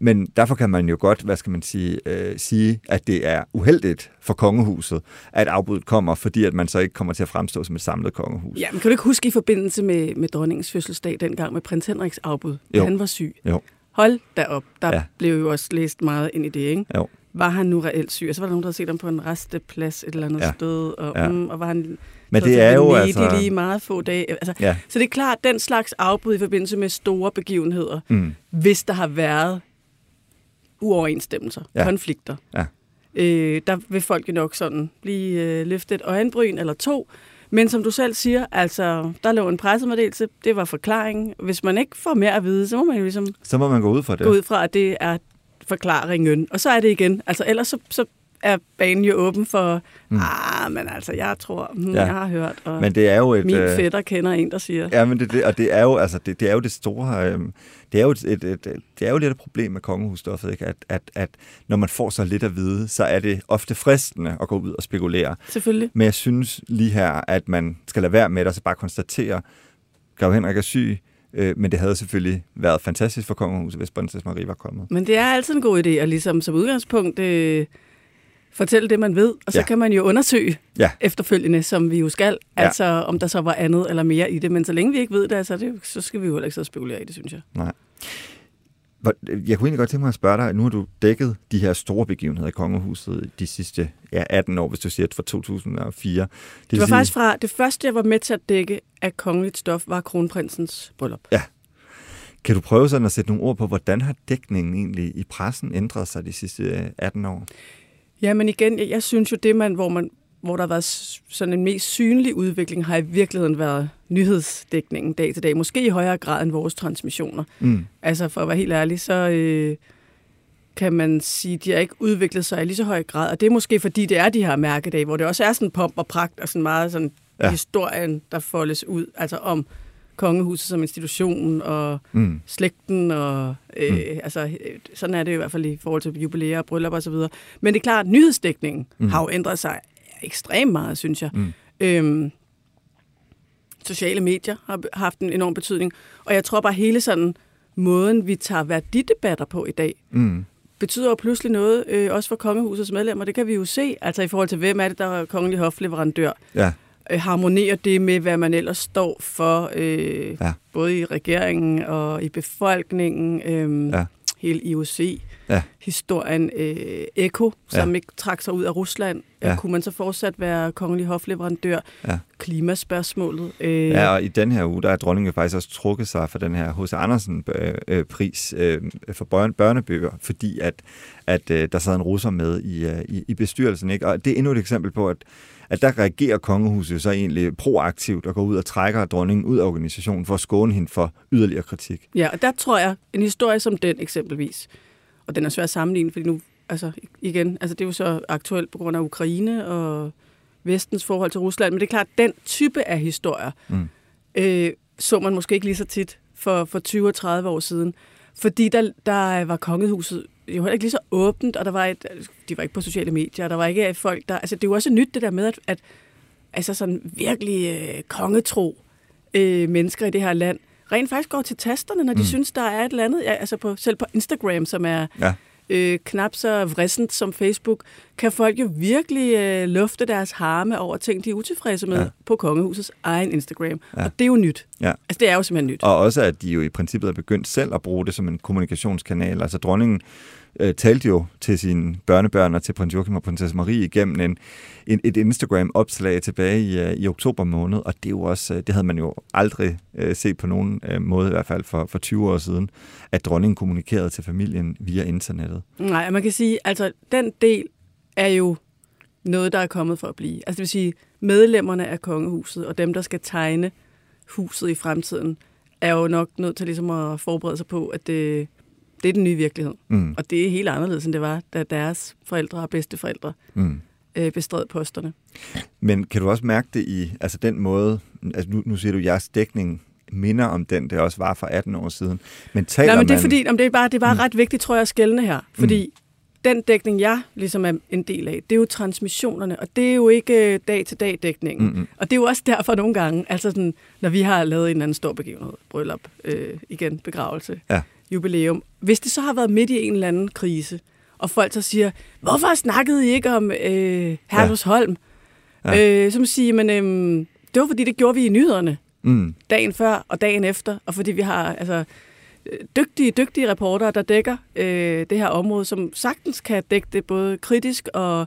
Men derfor kan man jo godt, hvad skal man sige, øh, sige, at det er uheldigt for kongehuset, at afbuddet kommer, fordi at man så ikke kommer til at fremstå som et samlet kongehus. Ja, men kan du ikke huske i forbindelse med, med dronningens fødselsdag dengang med prins Henriks afbud, Jo. han var syg? Jo. Hold da op. Der Ja. blev jo også læst meget ind i det, ikke? Jo. Var han nu reelt syg? Og så var der nogen, der havde set ham på en resteplads et eller andet Ja. sted, og, Ja. mm, og var han Men det er jo altså... lige meget få dage. Altså, Ja, Så det er klart, den slags afbud i forbindelse med store begivenheder, mm, hvis der har været uoverensstemmelser, Ja. konflikter, Ja. øh, der vil folk jo nok sådan blive øh, løftet et øjenbryn eller to. Men som du selv siger, altså, der lå en pressemeddelelse, det var forklaringen. Hvis man ikke får mere at vide, så må man jo ligesom så må man gå ud fra det. gå ud fra, at det er forklaringen. Og så er det igen. Altså, ellers så, så er banen jo åben for, Mm. mm. ah, men altså, jeg tror, hmm, Ja. jeg har hørt, og Men det er jo et... min øh, fætter kender en, der siger, Ja, men det, det, og det er jo altså det, det er jo det store øh, det er jo et, et, et, det er jo lidt et problem med kongehusstoffet, ikke? At, at, at når man får så lidt at vide, så er det ofte fristende at gå ud og spekulere. selvfølgelig. Men jeg synes lige her, at man skal lade være med det, og så bare konstatere, Grev Henrik er syg, øh, men det havde selvfølgelig været fantastisk for kongehuset, hvis prinsesse Marie var kommet. Men det er altid en god idé at ligesom som udgangspunkt øh, fortælle det, man ved, og så Ja. kan man jo undersøge Ja. efterfølgende, som vi jo skal, Ja. altså om der så var andet eller mere i det. Men så længe vi ikke ved det, altså, det, så skal vi jo heller ikke så spekulere i det, synes jeg. Nej. Jeg kunne egentlig godt tænke mig at spørge dig, nu har du dækket de her store begivenheder i kongehuset de sidste ja, 18 år, hvis du siger, fra 2004. Det, Det var faktisk fra det første, jeg var med til at dække af kongeligt stof var kronprinsens bryllup. Ja. Kan du prøve sådan at sætte nogle ord på, hvordan har dækningen egentlig i pressen ændret sig de sidste 18 år? Ja, men igen, jeg, jeg synes jo, det man, hvor man hvor der har været sådan en mest synlig udvikling, har i virkeligheden været nyhedsdækningen dag til dag. Måske i højere grad end vores transmissioner. Mm. Altså for at være helt ærlig, så øh, kan man sige, at de har ikke udviklet sig i lige så høj grad. Og det er måske fordi, det er de her mærkedage, hvor det også er sådan pomp og pragt og sådan meget sådan ja. historien, der foldes ud. Altså om kongehuset som institution og mm. slægten og øh, mm. altså sådan er det i hvert fald i forhold til jubilæer og bryllup og så videre. Men det er klart, at nyhedsdækningen mm. har jo ændret sig ekstremt meget, synes jeg. Mm. Øhm, sociale medier har haft en enorm betydning, og jeg tror bare hele sådan måden, vi tager værdidebatter på i dag, mm. betyder jo pludselig noget, øh, også for kongehusets medlemmer. Det kan vi jo se, altså i forhold til, hvem er det, der er kongelig hofleverandør. Ja. Øh, harmonerer det med, hvad man ellers står for, øh, ja. både i regeringen og i befolkningen. Øh, ja hele IOC-historien. Ja. Øh, Eko, som ja. ikke trak sig ud af Rusland. Ja. Kunne man så fortsat være kongelig hofleverandør? Ja. Klimaspørgsmålet. Øh. Ja, og i den her uge, der er dronningen faktisk også trukket sig for den her H.C. Andersen-pris øh, for børnebøger, fordi at, at øh, der sad en russer med i, øh, i, i bestyrelsen. Ikke? Og det er endnu et eksempel på, at at der reagerer kongehuset så egentlig proaktivt og går ud og trækker dronningen ud af organisationen for at skåne hende for yderligere kritik. Ja, og der tror jeg, en historie som den eksempelvis, og den er svær at sammenligne, fordi nu, altså igen, altså det er jo så aktuelt på grund af Ukraine og vestens forhold til Rusland, men det er klart, den type af historier mm. øh, så man måske ikke lige så tit for, for 20 og 30 år siden, fordi der, der var kongehuset jo heller ikke lige så åbent, og der var et, de var ikke på sociale medier, og der var ikke folk, der... Altså, det er jo også nyt, det der med, at, at altså sådan virkelig øh, kongetro øh, mennesker i det her land rent faktisk går til tasterne, når de mm. synes, der er et eller andet. Ja, altså på, selv på Instagram, som er ja. øh, knap så vrissent som Facebook, kan folk jo virkelig øh, lufte deres harme over ting, de er utilfredse med ja. på kongehusets egen Instagram. Ja. Og det er jo nyt. Ja. Altså, det er jo simpelthen nyt. Og også, at de jo i princippet er begyndt selv at bruge det som en kommunikationskanal. Altså, dronningen øh, talte jo til sine børnebørn og til prins Joachim og prinsesse Marie igennem en, en, et Instagram-opslag tilbage i, øh, i oktober måned, og det, er jo også, øh, det havde man jo aldrig øh, set på nogen øh, måde, i hvert fald for, for 20 år siden, at dronningen kommunikerede til familien via internettet. Nej, man kan sige, altså den del er jo noget, der er kommet for at blive. Altså det vil sige, medlemmerne af kongehuset og dem, der skal tegne huset i fremtiden, er jo nok nødt til ligesom at forberede sig på, at det, det er den nye virkelighed. Mm. Og det er helt anderledes, end det var, da deres forældre og bedsteforældre mm. øh, bestred posterne. Men kan du også mærke det i altså den måde, altså nu, nu siger du, jeres dækning minder om den, det også var for 18 år siden. Men taler Nej, men det er man... fordi, om det er bare, det er bare mm. ret vigtigt, tror jeg, at skælne her. Fordi mm. den dækning, jeg ligesom er en del af, det er jo transmissionerne, og det er jo ikke øh, dag-til-dag dækningen. Mm-hmm. Og det er jo også derfor nogle gange, altså sådan, når vi har lavet en eller anden stor begivenhed, bryllup, øh, igen, begravelse, ja jubilæum. Hvis det så har været midt i en eller anden krise, og folk så siger, hvorfor snakkede I ikke om øh, Herlufsholm? Ja. Ja. Øh, som siger, men øh, det var fordi, det gjorde vi i nyhederne. Mm. Dagen før og dagen efter, og fordi vi har altså, dygtige, dygtige reportere, der dækker øh, det her område, som sagtens kan dække det både kritisk og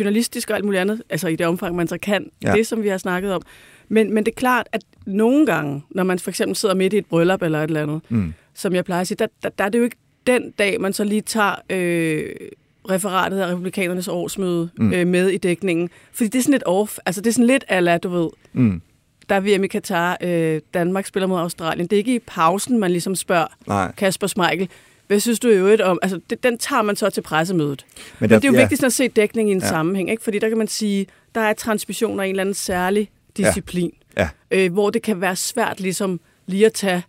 journalistisk og alt muligt andet, altså i det omfang, man så kan, ja. det som vi har snakket om. Men, men det er klart, at nogle gange, når man for eksempel sidder midt i et bryllup eller et eller andet, mm som jeg plejer at sige, der, der, der er det jo ikke den dag, man så lige tager øh, referatet af republikanernes årsmøde mm. øh, med i dækningen. Fordi det er sådan lidt off. Altså det er sådan lidt ala, du ved. Mm. Der er VM i Katar. Øh, Danmark spiller mod Australien. Det er ikke i pausen, man ligesom spørger Nej. Kasper Smeichel. Hvad synes du i øvrigt om? Altså, det, den tager man så til pressemødet. Men, der, Men det er jo ja. vigtigt at se dækning i en ja. sammenhæng, ikke? fordi der kan man sige, der er transmissioner af en eller anden særlig disciplin, ja. Ja. Øh, hvor det kan være svært ligesom lige at tage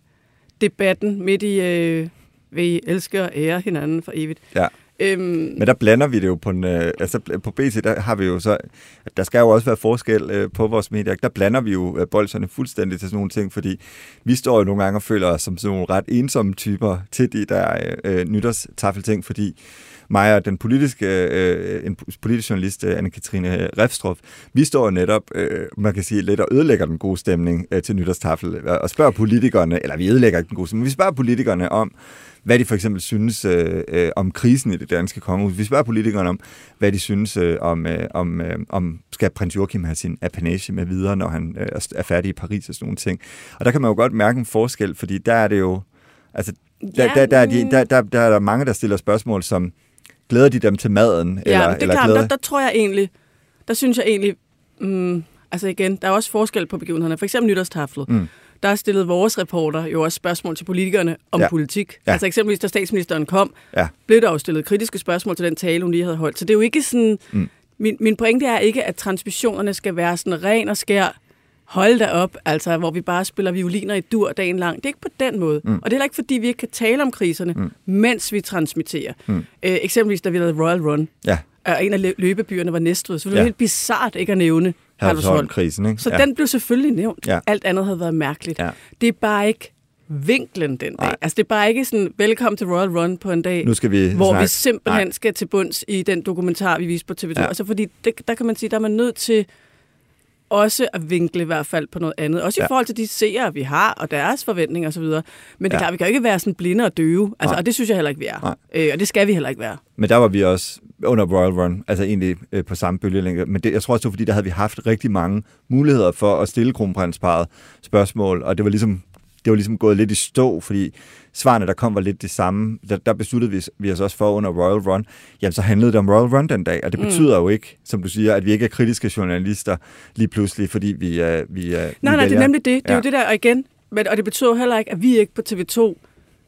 debatten midt i, øh, vi elsker og ære hinanden for evigt. Ja. Øhm, Men der blander vi det jo på en, øh, altså på BT, der har vi jo så, der skal jo også være forskel øh, på vores medier, der blander vi jo øh, bolserne fuldstændig til sådan nogle ting, fordi vi står jo nogle gange og føler os som sådan nogle ret ensomme typer til de der øh, nytårstaffelting, fordi mig og den politiske, øh, en politisk journalist, øh, Anne-Katrine Refstrup, vi står netop, øh, man kan sige, lidt og ødelægger den gode stemning øh, til nytårstafel, og spørger politikerne, eller vi ødelægger ikke den gode stemning, men vi spørger politikerne om, hvad de for eksempel synes øh, øh, om krisen i det danske kongehus. Vi spørger politikerne om, hvad de synes øh, om, øh, om, øh, om skal prins Joachim have sin apanage med videre, når han øh, er færdig i Paris og sådan nogle ting. Og der kan man jo godt mærke en forskel, fordi der er det jo, altså, der, ja, der, der, er de, der, der, der er der mange, der stiller spørgsmål som, glæder de dem til maden? Ja, eller, det er eller klart, glæder... der, der tror jeg egentlig, der synes jeg egentlig, mm, altså igen, der er også forskel på begivenhederne. For eksempel nytårstaflet. Mm der stillede vores reporter jo også spørgsmål til politikerne om Ja. politik. Ja. Altså eksempelvis, da statsministeren kom, Ja. blev der jo stillet kritiske spørgsmål til den tale, hun lige havde holdt. Så det er jo ikke sådan... Mm. Min, min pointe er ikke, at transmissionerne skal være sådan ren og skær, hold da op, altså hvor vi bare spiller violiner i dur dagen lang. Det er ikke på den måde. Mm. Og det er heller ikke, fordi vi ikke kan tale om kriserne, mm. mens vi transmitterer. Mm. Øh, eksempelvis, da vi lavede Royal Run, Ja, og en af lø- løbebyerne var Næstved, så det var Ja. helt bizart ikke at nævne Herlufsholm. krisen, ikke? Så ja. den blev selvfølgelig nævnt. Ja. Alt andet havde været mærkeligt. Ja. Det er bare ikke vinklen den dag. Nej. Altså det er bare ikke sådan, velkommen til Royal Run på en dag, Nu skal vi hvor snakke. vi simpelthen Nej. skal til bunds i den dokumentar, vi viste på TV2. Ja. Ja. Altså fordi, det, der kan man sige, der er man nødt til også at vinkle i hvert fald på noget andet. Også i Ja. forhold til de seere, vi har, og deres forventninger osv. Men det er Ja. klart, vi kan jo ikke være sådan blinde og døve. Altså, Nej. og det synes jeg heller ikke, vi er. Nej. Øh, og det skal vi heller ikke være. Men der var vi også under Royal Run, altså egentlig øh, på samme bølgelængde. Men det, jeg tror også, det var, fordi der havde vi haft rigtig mange muligheder for at stille kronprinsparet spørgsmål, og det var ligesom det var ligesom gået lidt i stå, fordi svarene, der kom, var lidt det samme. Der, der besluttede vi, vi os også for under Royal Run. Jamen, så handlede det om Royal Run den dag, og det betyder jo ikke, som du siger, at vi ikke er kritiske journalister lige pludselig, fordi vi er... Vi er Nej, vi nej, det er vælger- nemlig det. Det er Ja. jo det der, og igen, men, og det betyder jo heller ikke, at vi ikke på TV2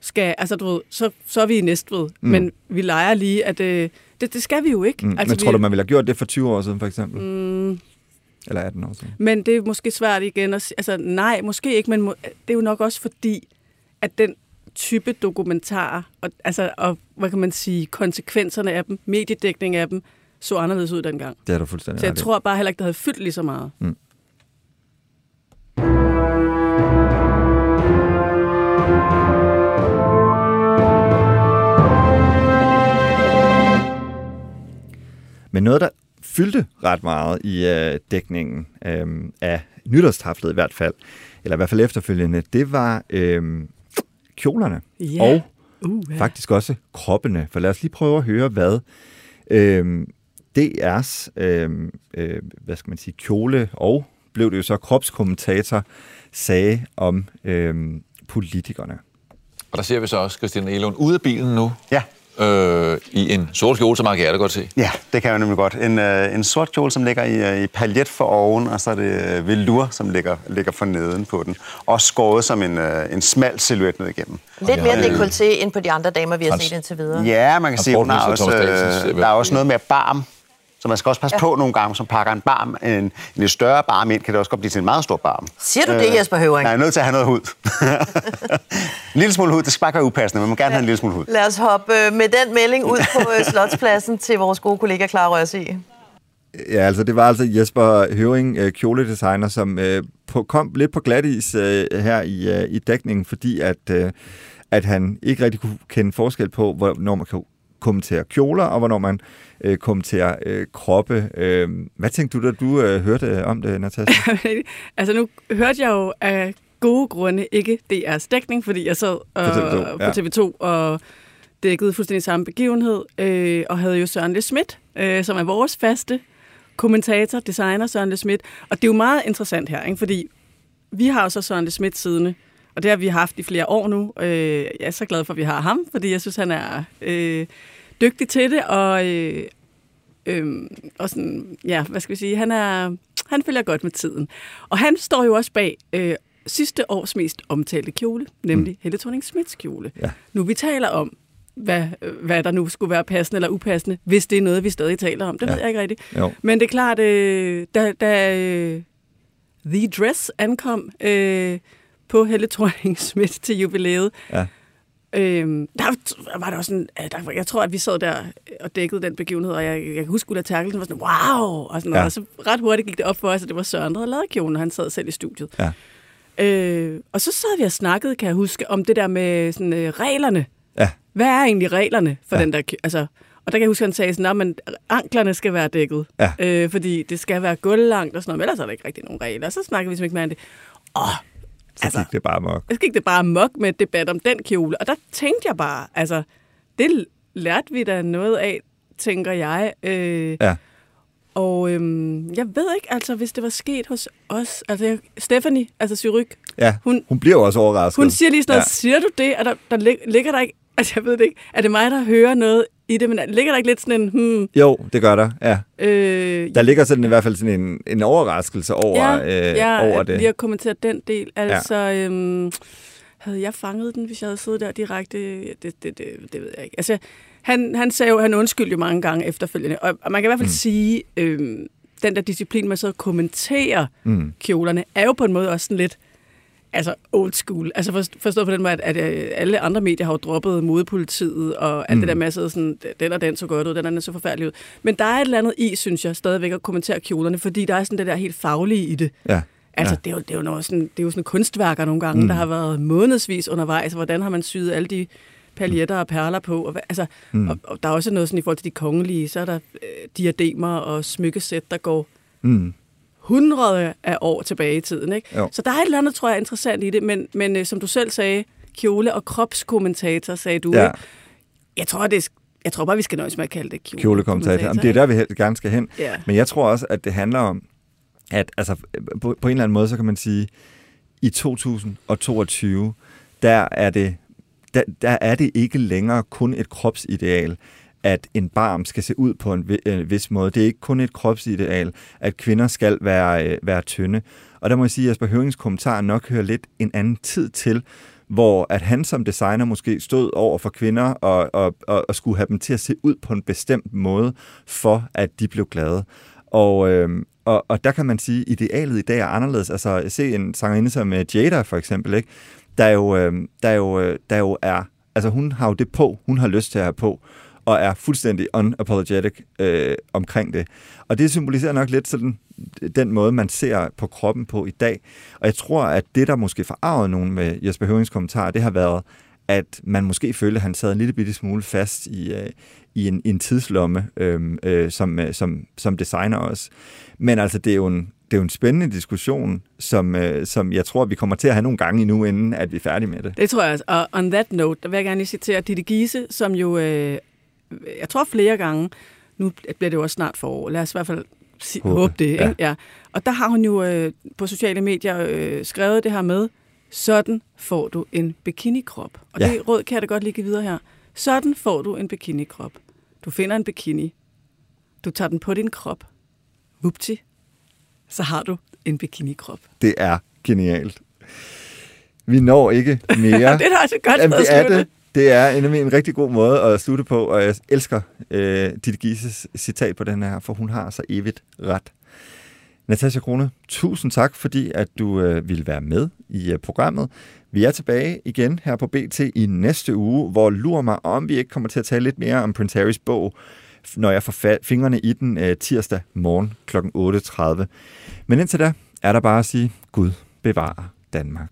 skal, altså du ved, så, så er vi i Næstved, mm. men vi leger lige, at øh, det, det skal vi jo ikke. Mm. Altså, Men tror vi, du, man ville have gjort det for 20 år siden, for eksempel? Mm. Eller 18 år siden? Men det er måske svært igen at sige, altså nej, måske ikke, men må, det er jo nok også fordi, at den type dokumentarer, og, altså, og hvad kan man sige, konsekvenserne af dem, mediedækning af dem, så anderledes ud dengang. Det er du fuldstændig Så jeg tror bare heller ikke, det havde fyldt lige så meget. Men noget, der fyldte ret meget i øh, dækningen øh, af nytårstaflet i hvert fald, eller i hvert fald efterfølgende, det var øh, kjolerne. Ja. Og Uh, ja. faktisk også kroppene. For lad os lige prøve at høre, hvad øh, DR's, øh, øh, hvad skal man sige, kjole og blev det jo så kropskommentator sagde om øh, politikerne. Og der ser vi så også Christian Elund ude af bilen nu. Ja. Øh, I en sort kjole, som man kan godt se. Ja, det kan jeg nemlig godt. En, øh, en sort kjole, som ligger i, øh, i paljet for oven, og så er det øh, velour, som ligger, ligger for neden på den. Og skåret som en, øh, en smal silhuet ned igennem. Lidt mere dekolleté end på de andre damer, vi har set indtil videre. Ja, man kan sige, hun har også, øh, der er også noget med barm. Så man skal også passe ja. på nogle gange, som pakker en barm, en, en lidt større barm ind, kan det også godt blive til en meget stor barm. Siger du det, Jesper Høvring? Nej, jeg er nødt til at have noget hud. [LAUGHS] en lille smule hud, det skal bare være upassende, men man må gerne ja. have en lille smule hud. Lad os hoppe øh, med den melding ud på øh, Slotspladsen til vores gode kollega Clara Rørsig. Ja, altså det var altså Jesper Høring, øh, kjoledesigner, som øh, på, kom lidt på glatis øh, her i, øh, i dækningen, fordi at, øh, at han ikke rigtig kunne kende forskel på, hvornår man kan kommentere kjoler, og hvornår man øh, kommenterer øh, kroppe. Øh, hvad tænkte du, da du øh, hørte om det, Natasha? [LAUGHS] altså nu hørte jeg jo af gode grunde ikke DR's dækning, fordi jeg sad øh, På TV2, på ja. TV2 og dækkede fuldstændig samme begivenhed, øh, og havde jo Søren Le Schmidt, øh, som er vores faste kommentator, designer Søren Le Schmidt. Og det er jo meget interessant her, ikke? fordi vi har jo så Søren Le Schmidt siddende, og det har vi haft i flere år nu. Øh, jeg er så glad for, at vi har ham, fordi jeg synes, han er øh, dygtig til det, og, øh, øh, og sådan, ja, hvad skal vi sige, han, er, han følger godt med tiden. Og han står jo også bag øh, sidste års mest omtalte kjole, nemlig mm. Helle thorning Smiths kjole. Ja. Nu vi taler om, hvad, hvad der nu skulle være passende eller upassende, hvis det er noget, vi stadig taler om. Det ja. ved jeg ikke rigtigt. Jo. Men det er klart, øh, da, da øh, The Dress ankom øh, på Helle thorning [LAUGHS] til jubilæet, Ja. Øhm, der var der også en, der, jeg tror, at vi sad der og dækkede den begivenhed, og jeg, jeg kan huske, at Terkelsen var sådan, wow, og sådan noget. Ja. Og så ret hurtigt gik det op for os, at det var Søren, der havde lavet kjolen, og han sad selv i studiet. Ja. Øh, og så sad vi og snakkede, kan jeg huske, om det der med sådan, øh, reglerne. Ja. Hvad er egentlig reglerne for Ja. den der... Altså, Og der kan jeg huske, at han sagde sådan, at anklerne skal være dækket, Ja. øh, fordi det skal være gulvlangt og sådan noget, men ellers er der ikke rigtig nogen regler. Og så snakker vi mere om det. Åh, Så altså, gik det bare mok. jeg gik det bare mok med et debat om den kjole. Og der tænkte jeg bare, altså, det lærte vi da noget af, tænker jeg. Øh, Ja. og øhm, jeg ved ikke, altså, hvis det var sket hos os, altså jeg- Stephanie, altså Syryk, Ja, hun, Hun- bliver jo også overrasket. hun siger lige sådan noget, Ja. siger du det? Er der, der lig- ligger der ikke, altså jeg ved det ikke, er det mig, der hører noget i det, men ligger der ikke lidt sådan en, hmm, Jo, det gør der, ja. øh, Der ligger sådan i hvert fald sådan en, en overraskelse over, ja, øh, ja, over det. lige at kommentere den del. Altså, ja. øhm, havde jeg fanget den, hvis jeg havde siddet der direkte? Det, det, det, det ved jeg ikke. Altså, han, han sagde jo, han undskyldte jo mange gange efterfølgende. Og, og man kan i hvert fald mm. sige, øhm, den der disciplin med så at kommentere Mm. kjolerne, er jo på en måde også sådan lidt altså old school. Altså forst- forstået på den måde, at, at øh, alle andre medier har jo droppet modepolitiet, og alt mm. det der sidde sådan, den og den så godt ud, den og den så forfærdelig ud. Men der er et eller andet i, synes jeg, stadigvæk at kommentere kjolerne, fordi der er sådan det der helt faglige i det. Ja. Altså, ja. det, er jo, det, er jo noget sådan, det er jo sådan kunstværker nogle gange, mm. der har været månedsvis undervejs. Hvordan har man syet alle de paljetter og perler på? Og, altså, mm. og, og der er også noget sådan i forhold til de kongelige, så er der øh, diademer og smykkesæt, der går Mm. Hundrede af år tilbage i tiden. Ikke? Jo. Så der er et eller andet, tror jeg, interessant i det, men, men øh, som du selv sagde, kjole- og kropskommentator, sagde du. Ja. Ikke? Jeg tror, det jeg tror bare, vi skal nøjes med at kalde det kjole kjolekommentator. Jamen, det er der, vi gerne skal hen. Ja. Men jeg tror også, at det handler om, at altså, på, på en eller anden måde, så kan man sige, i 2022, der er det, der, der er det ikke længere kun et kropsideal, at en barm skal se ud på en øh, vis måde. Det er ikke kun et kropsideal, at kvinder skal være, øh, være tynde. Og der må jeg sige, at Jesper Høvings kommentar nok hører lidt en anden tid til, hvor at han som designer måske stod over for kvinder og, og, og, og skulle have dem til at se ud på en bestemt måde, for at de blev glade. Og, øh, og, og der kan man sige, at idealet i dag er anderledes. Altså se en sangerinde som øh, Jada for eksempel, ikke? Der, øhm, jo, øh, der, jo, der jo er, altså hun har jo det på, hun har lyst til at have på, og er fuldstændig unapologetic øh, omkring det. Og det symboliserer nok lidt sådan den måde, man ser på kroppen på i dag. Og jeg tror, at det, der måske forarvede nogen med Jesper Høvings kommentar, det har været, at man måske følte, at han sad en lille bitte smule fast i, øh, i en, i en tidslomme øh, øh, som, øh, som, som designer også. Men altså, det er jo en, det er jo en spændende diskussion, som, øh, som jeg tror, vi kommer til at have nogle gange endnu, inden at vi er færdige med det. Det tror jeg også. Og on that note, der vil jeg gerne lige citere Ditte Giese, som jo, øh, jeg tror flere gange, nu bliver det jo også snart forår, lad os i hvert fald Håbe, håbe det. Ikke? ja. Og der har hun jo øh, på sociale medier øh, skrevet det her med, sådan får du en bikinikrop. Og Ja. det råd kan jeg da godt lige give videre her. Sådan får du en bikinikrop. Du finder en bikini. Du tager den på din krop. Vupti. Så har du en bikinikrop. Det er genialt. Vi når ikke mere. [LAUGHS] det er da også godt Jamen, er det. Det er nemlig en rigtig god måde at slutte på, og jeg elsker øh, dit Gises citat på den her, for hun har så evigt ret. Natasha Krone, tusind tak, fordi at du øh, ville være med i øh, programmet. Vi er tilbage igen her på BT i næste uge, hvor lurer mig om, vi ikke kommer til at tale lidt mere om Prince Harrys bog, når jeg får fa- fingrene i den øh, tirsdag morgen kl. 8.30. Men indtil da er der bare at sige, Gud bevarer Danmark.